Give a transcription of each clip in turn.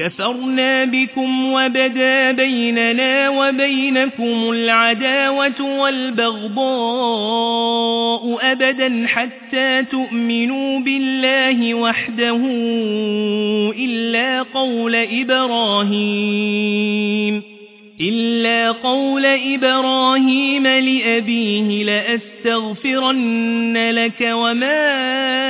كفرنا بكم وبدا بيننا وبينكم العداوة والبغضاء أبدا حتى تؤمنوا بالله وحده إلا قول إبراهيم إلا قول إبراهيم لأبيه لأستغفرن لك وما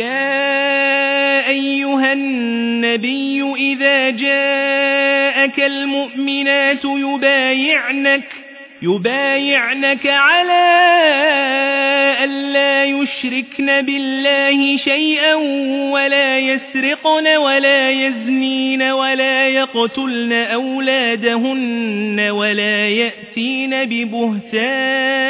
يا أيها النبي إذا جاءك المؤمنات يبايعنك يبايعنك على ألا يشركن بالله شيئا ولا يسرقن ولا يزنين ولا يقتلن أولادهن ولا يأتين ببهتان